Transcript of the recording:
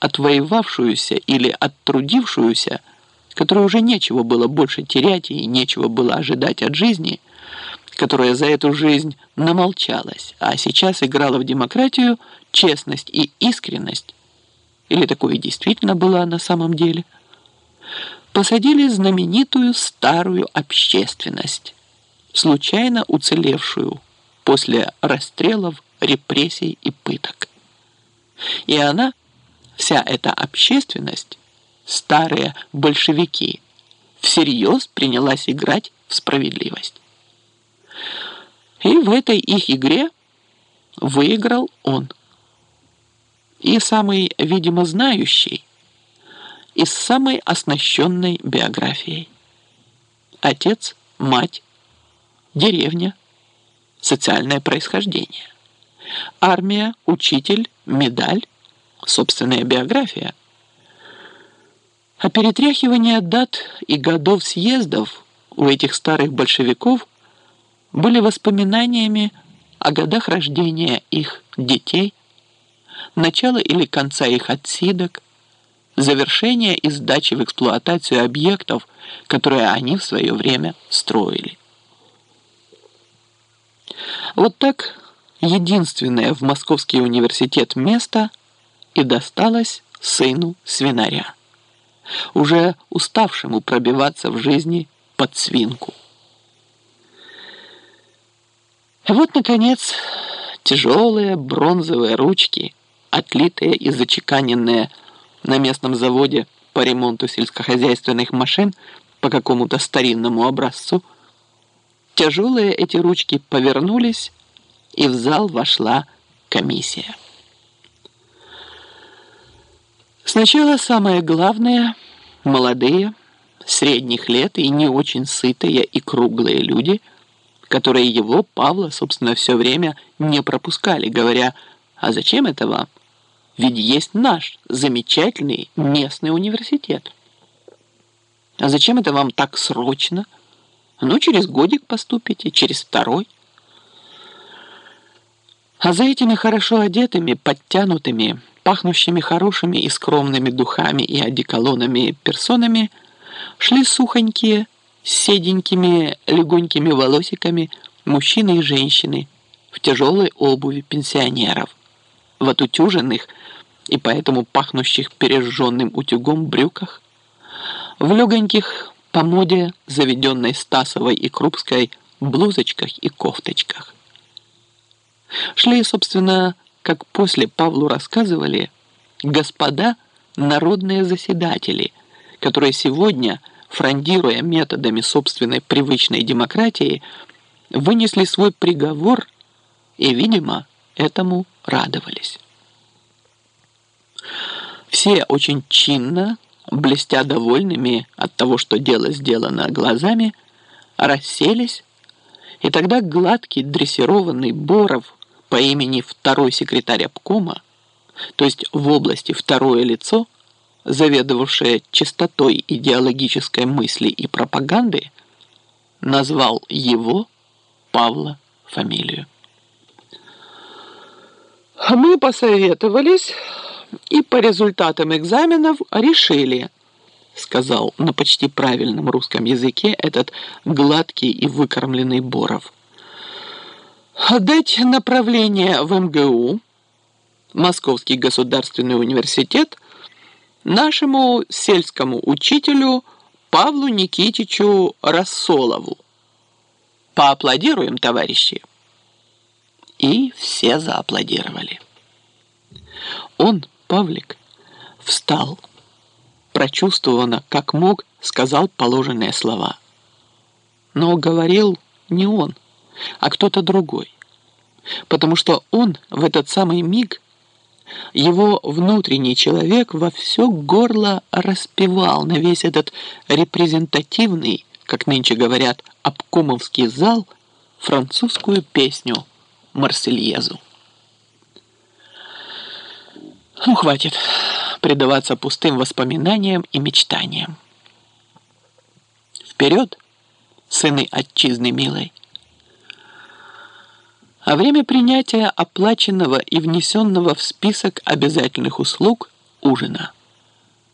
отвоевавшуюся или оттрудившуюся, которой уже нечего было больше терять и нечего было ожидать от жизни, которая за эту жизнь намолчалась, а сейчас играла в демократию честность и искренность, или такое действительно была на самом деле, посадили знаменитую старую общественность, случайно уцелевшую после расстрелов, репрессий и пыток. И она, вся эта общественность, старые большевики, всерьез принялась играть в справедливость. И в этой их игре выиграл он. И самый, видимо, знающий, и с самой оснащенной биографией. Отец, мать, деревня, социальное происхождение. Армия, учитель, медаль, собственная биография. А перетряхивание дат и годов съездов у этих старых большевиков были воспоминаниями о годах рождения их детей, начала или конца их отсидок, завершения и сдачи в эксплуатацию объектов, которые они в свое время строили. Вот так единственное в Московский университет место и досталось сыну свинаря, уже уставшему пробиваться в жизни под свинку. Вот, наконец, тяжелые бронзовые ручки, отлитые и зачеканенные на местном заводе по ремонту сельскохозяйственных машин по какому-то старинному образцу, тяжелые эти ручки повернулись, и в зал вошла комиссия. Сначала самое главное – молодые, средних лет и не очень сытые и круглые люди – которые его, Павла, собственно, все время не пропускали, говоря, «А зачем это вам? Ведь есть наш замечательный местный университет». «А зачем это вам так срочно? Ну, через годик поступите, через второй». А за этими хорошо одетыми, подтянутыми, пахнущими хорошими и скромными духами и одеколонами персонами шли сухонькие, с седенькими легонькими волосиками мужчины и женщины в тяжелой обуви пенсионеров, в отутюженных и поэтому пахнущих пережженным утюгом брюках, в легоньких по моде заведенной Стасовой и Крупской блузочках и кофточках. Шли, собственно, как после Павлу рассказывали, господа народные заседатели, которые сегодня – фрондируя методами собственной привычной демократии, вынесли свой приговор и, видимо, этому радовались. Все очень чинно, блестя довольными от того, что дело сделано глазами, расселись, и тогда гладкий дрессированный Боров по имени второй секретарь обкома, то есть в области второе лицо – заведовавшая чистотой идеологической мысли и пропаганды, назвал его, Павла, фамилию. Мы посоветовались и по результатам экзаменов решили, сказал на почти правильном русском языке этот гладкий и выкормленный Боров. Дать направление в МГУ, Московский государственный университет – нашему сельскому учителю Павлу Никитичу Рассолову. Поаплодируем, товарищи. И все зааплодировали. Он, Павлик, встал, прочувствованно, как мог, сказал положенные слова. Но говорил не он, а кто-то другой, потому что он в этот самый миг его внутренний человек во все горло распевал на весь этот репрезентативный, как нынче говорят, обкомовский зал французскую песню «Марсельезу». Ну, хватит предаваться пустым воспоминаниям и мечтаниям. Вперед, сыны отчизны милой! А время принятия оплаченного и внесенного в список обязательных услуг ужина.